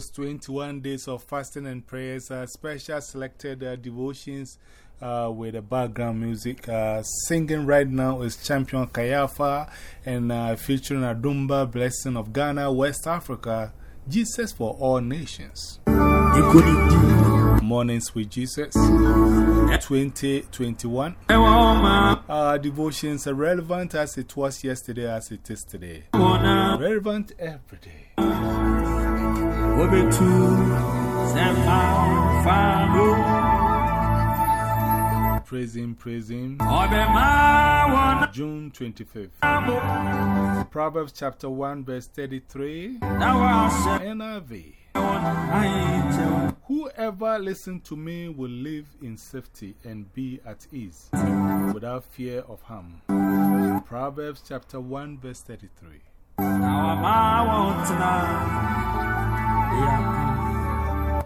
son, erupting. It couldn't be Post 21 days of fasting and prayers, uh, special selected uh, devotions uh, with the background music. Uh, singing right now is Champion Kayafa and uh, featuring Adumba, Blessing of Ghana, West Africa, Jesus for All Nations. Mornings with Jesus 2021. Our devotions are relevant as it was yesterday, as it is today. Relevant every day. Praise Him, praise Him. June 25th. Proverbs chapter 1, verse 33. NIV. Whoever listens to me will live in safety and be at ease without fear of harm. Proverbs chapter 1, verse 33.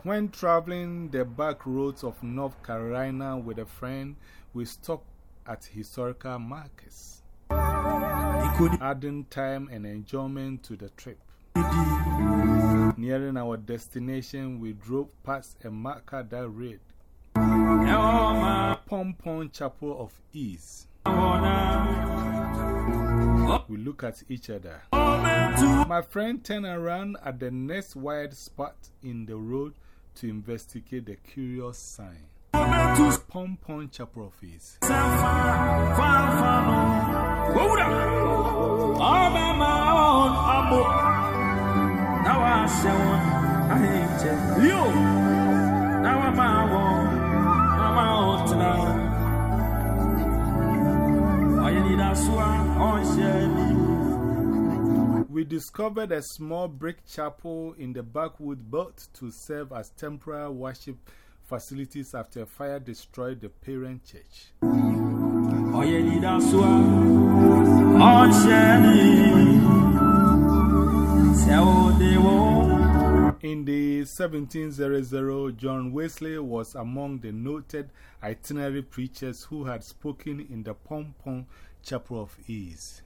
When traveling the back roads of North Carolina with a friend, we stopped at historical markers, adding time and enjoyment to the trip. Nearing our destination, we drove past a marker that read Pom Pom Chapel of Ease. We look at each other. My friend turned around at the next wide spot in the road to investigate the curious sign. Pom Pom Chapel of Ease. Now I We discovered a small brick chapel in the backwood built to serve as temporary worship facilities after a fire destroyed the parent church. In the 1700, John Wesley was among the noted itinerary preachers who had spoken in the Pom Pom Chapel of Ease.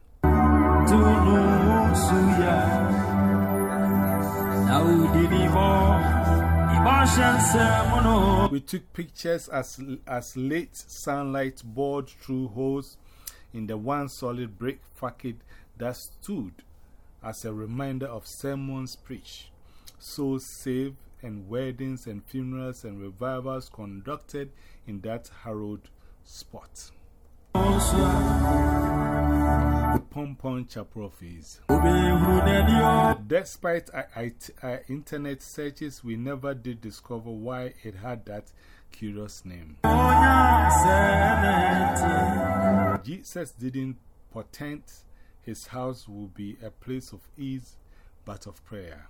We took pictures as, as late sunlight bored through holes in the one solid brick facade that stood as a reminder of sermons preached, souls saved, and weddings and funerals and revivals conducted in that hallowed spot. Pom Pom Chapel of Despite our internet searches, we never did discover why it had that curious name. Jesus didn't portend his house would be a place of ease but of prayer.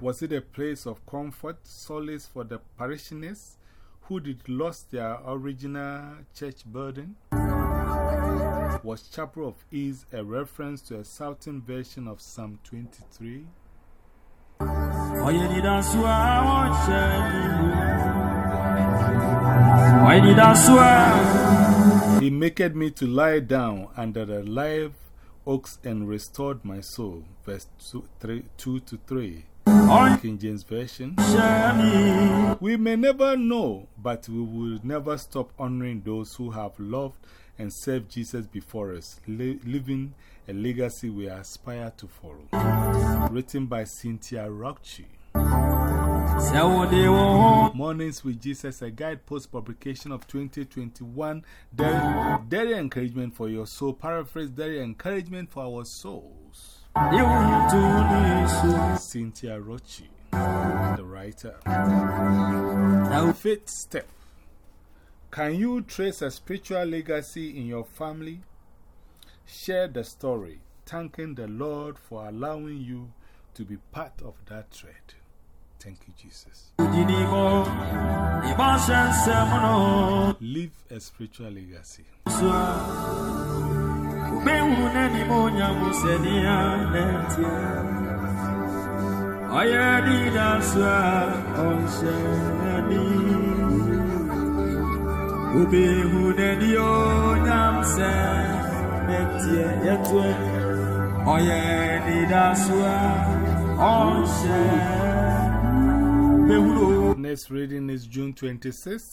Was it a place of comfort, solace for the parishioners who did lost their original church burden? Was Chapel of Ease a reference to a southern version of Psalm 23? Why did I swear? He maketh me to lie down under the live oaks and restored my soul. Verse 2, three, two to 3. King James Version. We may never know, but we will never stop honoring those who have loved and served Jesus before us, leaving a legacy we aspire to follow. Written by Cynthia Ruchti. Mornings with Jesus, a guide post publication of 2021. Daily, daily encouragement for your soul. Paraphrase daily encouragement for our souls. Cynthia Ruchti, the writer. Fifth step. Can you trace a spiritual legacy in your family? share the story, thanking the Lord for allowing you to be part of that thread. Thank you, Jesus. Leave a spiritual legacy. mehune ni monyango senia netia ayadidasua onhyɛni wobehune ni onyam sɛ netie yɛtoɛ ɔyɛdidasua onhyɛ Next reading is June twenty-six.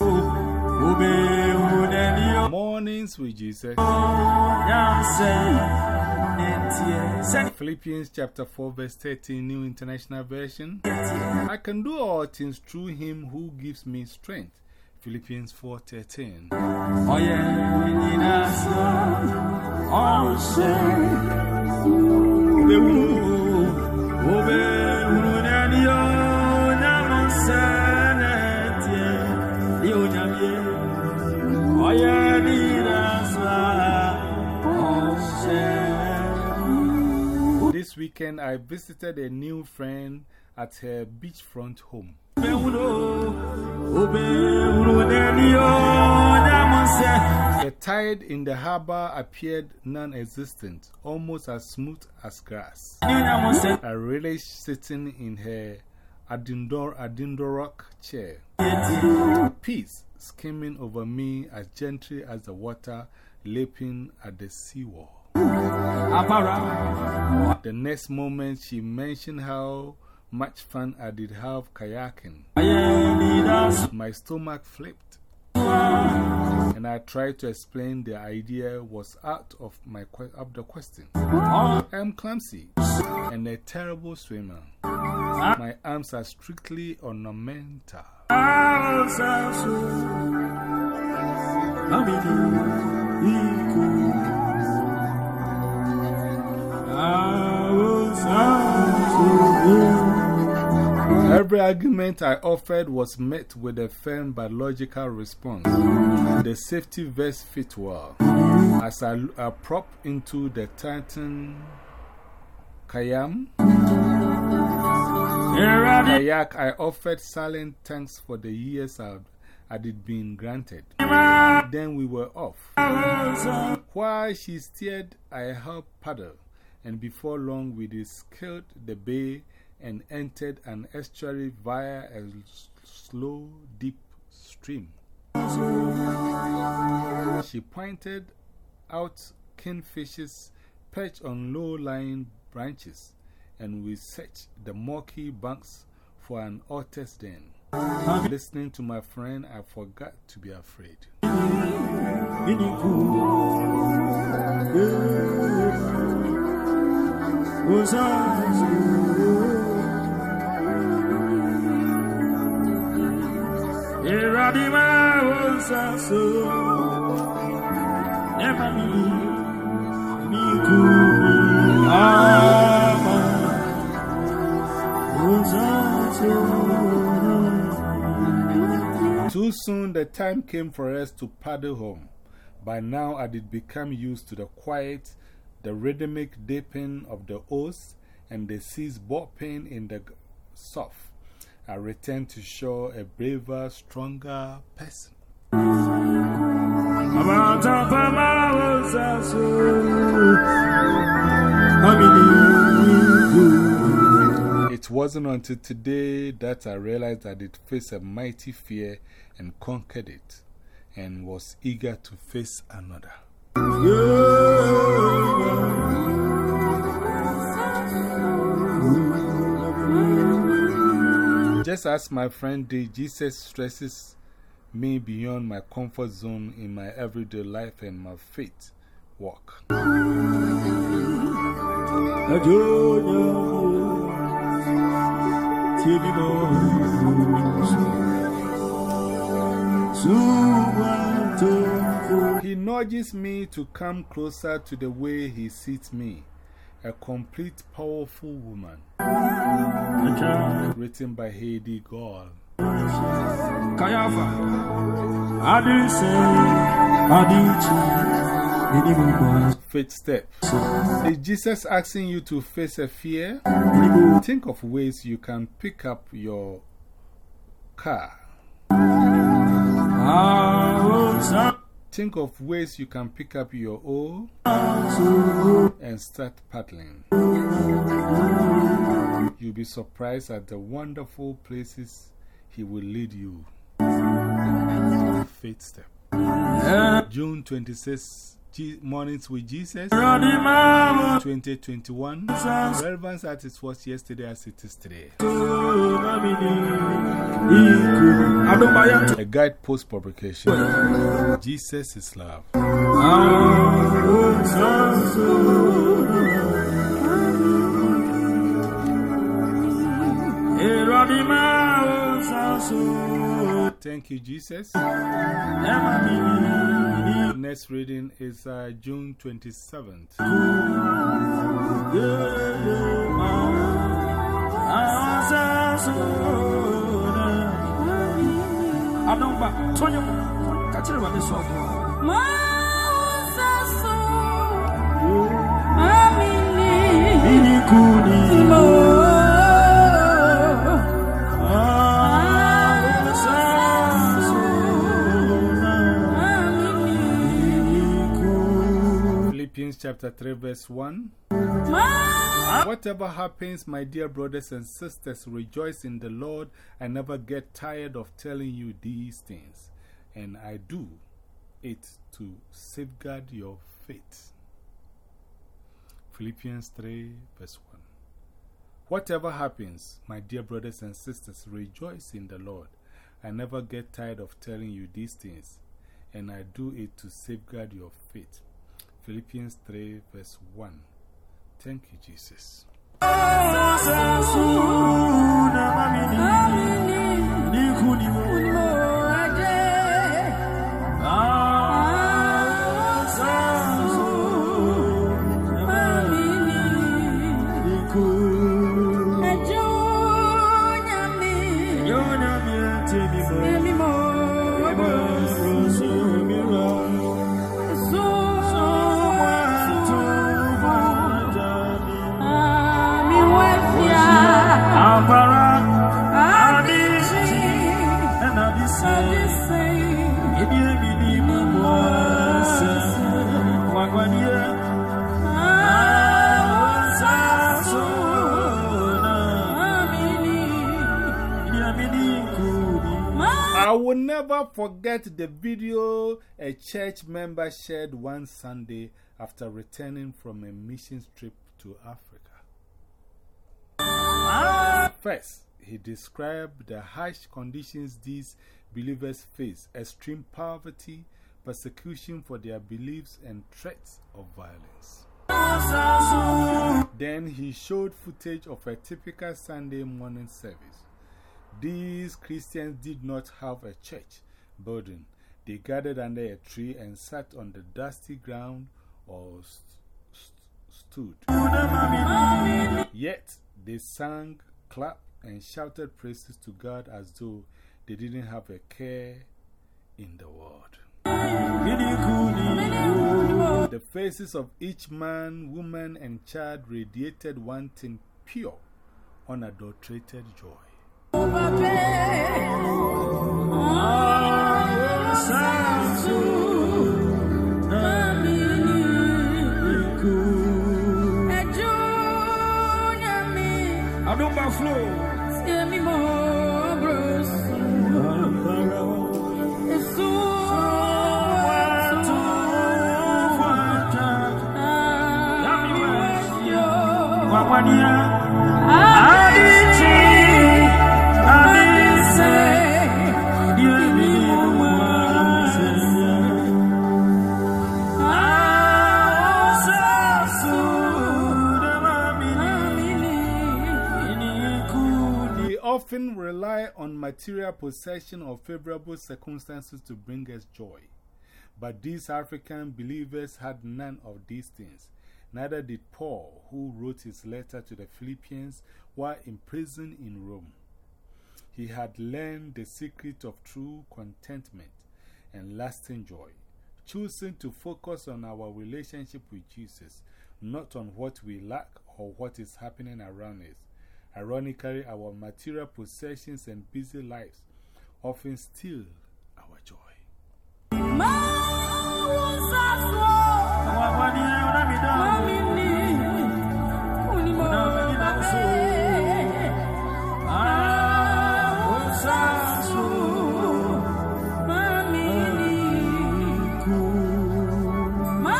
Ubehu neni o Mornings with Jesus. nyamse netie Sen Philippians chapter 4, verse 13, New International Version. I can do all things through him who gives me strength. Philippians 4 13. Oye ni weekend, I visited a new friend at her beachfront home. The tide in the harbor appeared non existent, almost as smooth as grass. I relished sitting in her Adindor Adirondack chair, peace skimming over me as gently as the water lapping at the seawall. The next moment, she mentioned how much fun I did have kayaking. My stomach flipped, and I tried to explain the idea was out of, my of the question. I am clumsy and a terrible swimmer. My arms are strictly ornamental. Every argument I offered was met with a firm but logical response. The safety vest fit well. As I, I prop into the Titan Kayam kayak, I offered silent thanks for the years I had it been granted. Then we were off. While she steered, I helped paddle, and before long we scaled the bay and entered an estuary via a slow, deep stream. She pointed out kingfishers perched on low lying branches, and we searched the murky banks for an otter's den. Listening to my friend, I forgot to be afraid. Ah, too soon the time came for us to paddle home. By now, I did become used to the quiet, the rhythmic dipping of the oars, and the seas bopping in the surf. I returned to show a braver, stronger person. It wasn't until today that I realized I did face a mighty fear and conquered it, and was eager to face another. Just as my friend did, Jesus stresses me beyond my comfort zone in my everyday life and my faith walk. He nudges me to come closer to the way he sees me, a complete, powerful woman. Written by Heidi Gaul. Kayafa, Faith step. Is Jesus asking you to face a fear? Think of ways you can pick up your car. Think of ways you can pick up your oar and start paddling. You'll be surprised at the wonderful places He will lead you. Faith step. June 26th. Mornings with Jesus. 2021 Relevance as it was yesterday as it is today. A guide post publication. Jesus is love Thank you, Jesus. Next reading is uh, June 27th. Chapter 3, verse 1. Whatever happens, my dear brothers and sisters, rejoice in the Lord. I never get tired of telling you these things, and I do it to safeguard your faith. Philippians 3, verse 1. Whatever happens, my dear brothers and sisters, rejoice in the Lord. I never get tired of telling you these things, and I do it to safeguard your faith. Philippians 3, verse 1. Thank you, Jesus. Forget the video a church member shared one Sunday after returning from a mission trip to Africa. First, he described the harsh conditions these believers face extreme poverty, persecution for their beliefs, and threats of violence. Then he showed footage of a typical Sunday morning service. These Christians did not have a church building. They gathered under a tree and sat on the dusty ground or st stood. Yet they sang, clapped, and shouted praises to God as though they didn't have a care in the world. The faces of each man, woman, and child radiated one thing pure, unadulterated joy. an overflow. Tèmi mo brosu. Esu. Wawania. Ah. Often rely on material possession or favorable circumstances to bring us joy. But these African believers had none of these things. Neither did Paul, who wrote his letter to the Philippians while imprisoned in Rome. He had learned the secret of true contentment and lasting joy choosing to focus on our relationship with Jesus, not on what we lack or what is happening around us. Ironically, our material possessions and busy lives often steal our joy.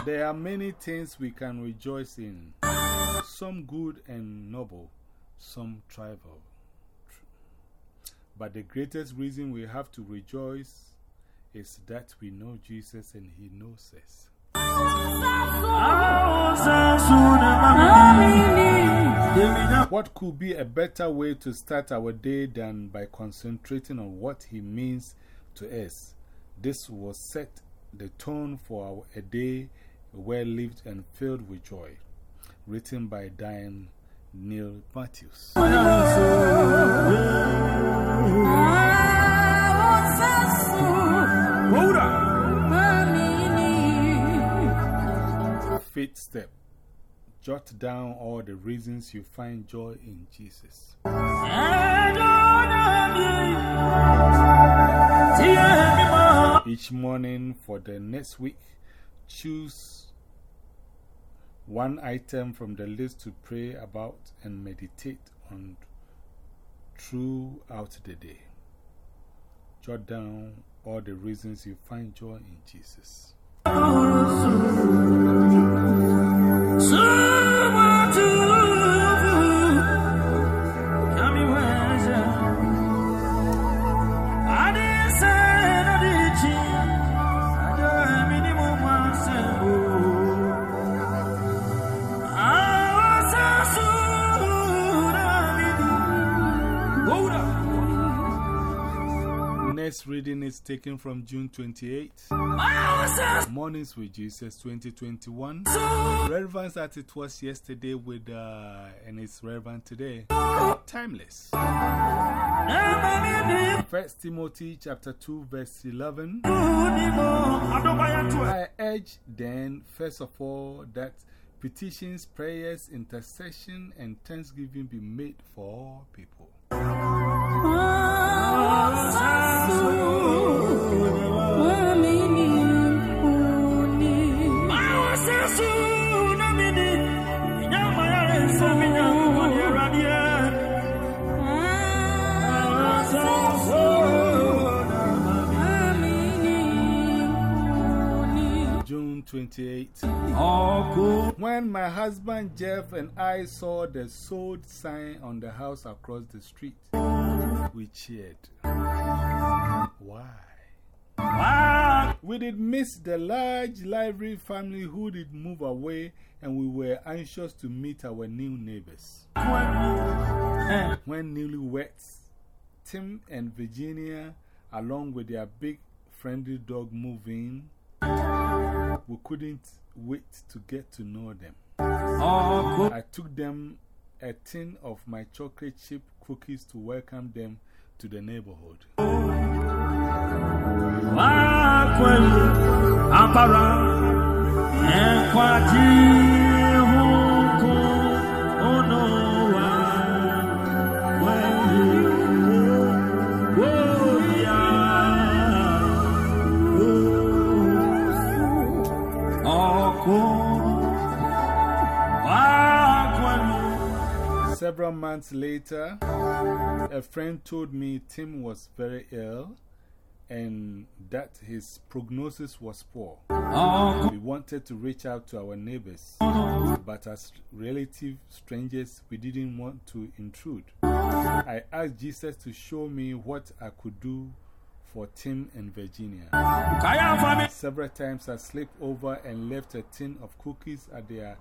There are many things we can rejoice in, some good and noble, some trivial. But the greatest reason we have to rejoice is that we know Jesus and He knows us. What could be a better way to start our day than by concentrating on what He means to us? This will set the tone for our, a day well lived and filled with joy. Written by Dianne Neal Matthews. Fifth step. Jot down all the reasons you find joy in Jesus. Each morning for the next week, choose one item from the list to pray about and meditate on throughout the day. Jot down all the reasons you find joy in Jesus. Taken from June 28. Mornings with Jesus 2021. Relevance that it was yesterday with, uh, and it's relevant today. Timeless. First Timothy chapter 2 verse 11. I urge then, first of all, that petitions, prayers, intercession, and thanksgiving be made for all people. June 28. When my husband Jeff and I saw the sold sign on the house across the street, we cheered. Why? Why? We did miss the large library family who did move away, and we were anxious to meet our new neighbors. When newlyweds, Tim and Virginia, along with their big friendly dog, moved in, we couldn't wait to get to know them. Oh, I took them a tin of my chocolate chip cookies to welcome them to the neighborhood. Several months later, a friend told me Tim was very ill and that his prognosis was poor. We wanted to reach out to our neighbors, but as relative strangers, we didn't want to intrude. I asked Jesus to show me what I could do for Tim and Virginia. Several times I slipped over and left a tin of cookies at their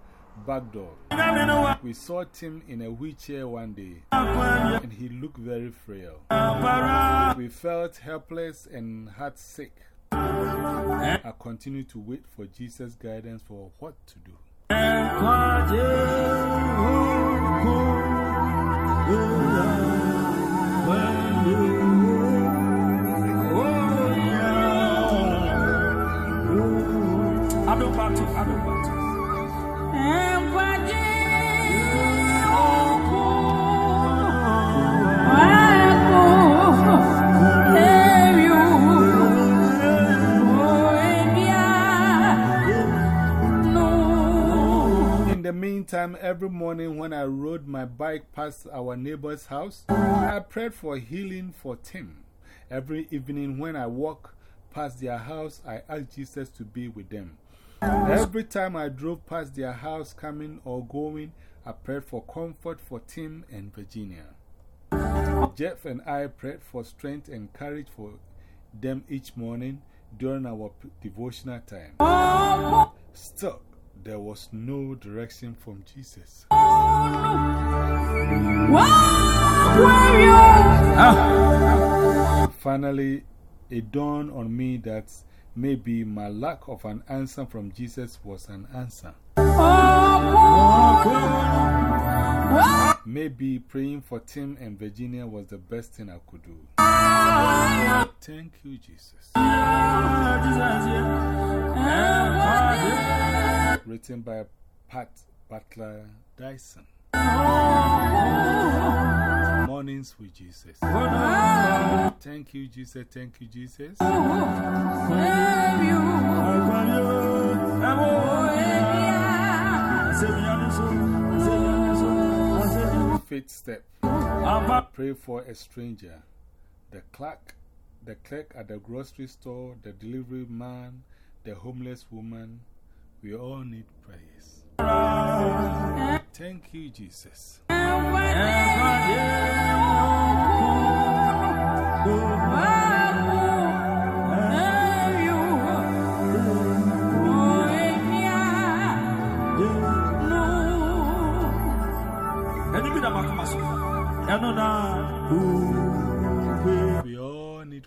back door. We saw Tim in a wheelchair one day, and he looked very frail. We felt helpless and heart sick. I continued to wait for Jesus' guidance for what to do. the meantime, every morning when I rode my bike past our neighbor's house, I prayed for healing for Tim. Every evening when I walk past their house, I asked Jesus to be with them. Every time I drove past their house, coming or going, I prayed for comfort for Tim and Virginia. Jeff and I prayed for strength and courage for them each morning during our devotional time. Still, there was no direction from Jesus. Finally, it dawned on me that maybe my lack of an answer from Jesus was an answer. Maybe praying for Tim and Virginia was the best thing I could do. Thank you, Jesus. Written by Pat Butler Dyson. Mornings with Jesus. Thank you, Jesus. Thank you, Jesus. Faith step. Pray for a stranger. The clerk, the clerk at the grocery store, the delivery man, the homeless woman. We all need prayers. Thank you, Jesus. We all need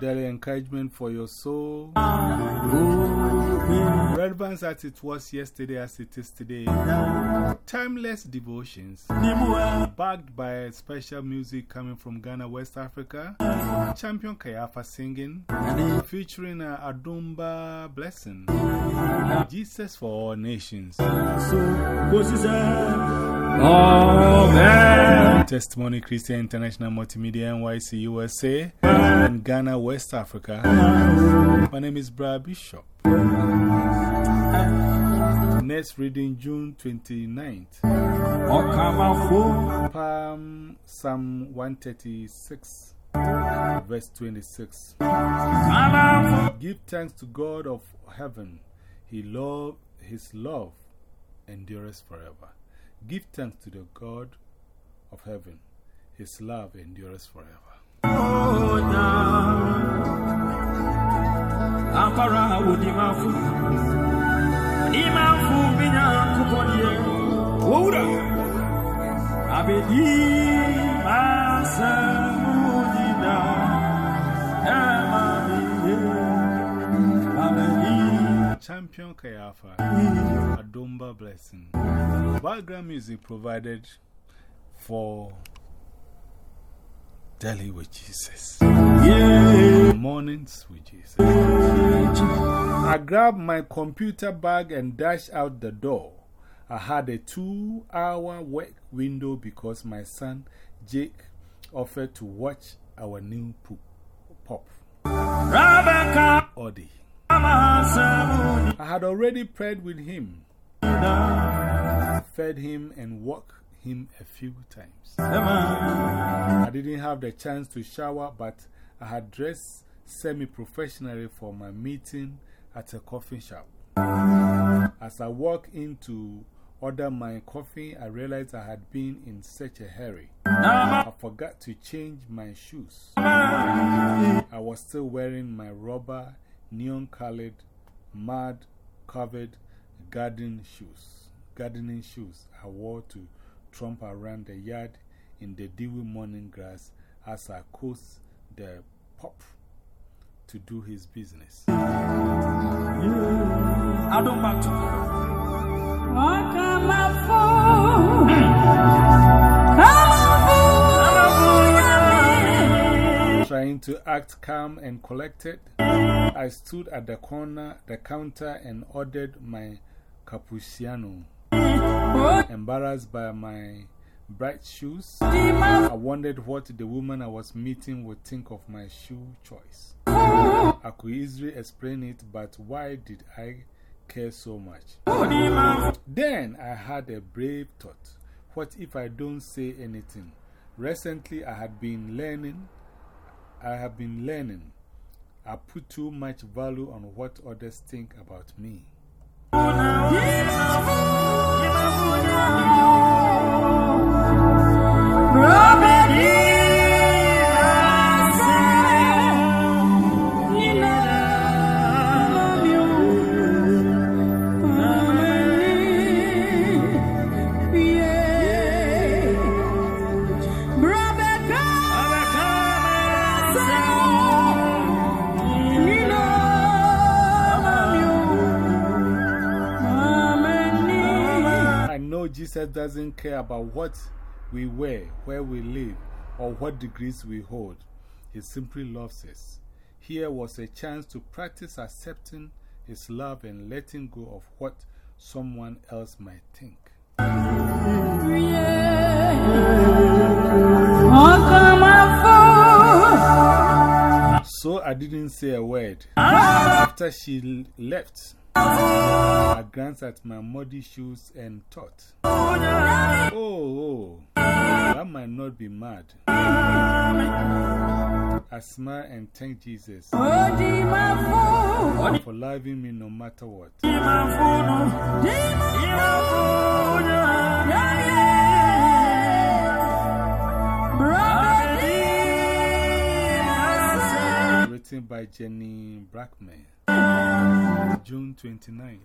Daily encouragement for your soul. Relevance as it was yesterday, as it is today. Timeless devotions. Backed by special music coming from Ghana, West Africa. Champion Kayafa singing. Featuring uh, Adumba Blessing. Jesus for all nations. Testimony Christian International Multimedia NYC USA and Ghana, West Africa. My name is Brad Bishop. Next reading June 29th. Palm Psalm 136, verse 26. Give thanks to God of heaven. He love, his love endures forever. Give thanks to the God of heaven. His love endures forever. Wudimafu Champion Kayafa Adumba Blessing. Background music provided for Daily with Jesus. Mornings with Jesus. I grabbed my computer bag and dashed out the door. I had a two hour work window because my son Jake offered to watch our new pop. Rebecca! Audi. I had already prayed with him, fed him, and walked him a few times. I didn't have the chance to shower, but I had dressed semi professionally for my meeting at a coffee shop. As I walked in to order my coffee, I realized I had been in such a hurry. I forgot to change my shoes. I was still wearing my rubber, neon colored, mud covered garden shoes, gardening shoes I wore to tromp around the yard in the dewy morning grass as I coaxed the pop to do his business. To act calm and collected, I stood at the corner, the counter, and ordered my cappuccino. Embarrassed by my bright shoes, I wondered what the woman I was meeting would think of my shoe choice. I could easily explain it, but why did I care so much? Then I had a brave thought. What if I don't say anything? Recently, I had been learning. I have been learning. I put too much value on what others think about me. Doesn't care about what we wear, where we live, or what degrees we hold. He simply loves us. Here was a chance to practice accepting His love and letting go of what someone else might think. So I didn't say a word. After she left, I glanced at my muddy shoes and thought, oh, oh, that might not be mad. I smiled and thanked Jesus for loving me no matter what. Written by Jeannie Blackmer. June 29,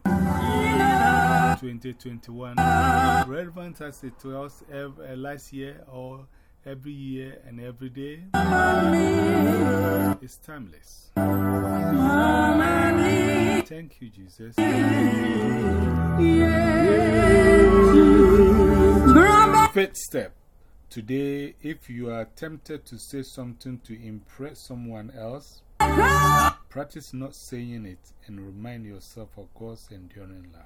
2021. Relevant as it was ev- uh, last year or every year and every day. It's timeless. Thank you, Jesus. Fifth step. Today, if you are tempted to say something to impress someone else, practice not saying it and remind yourself of God's enduring love.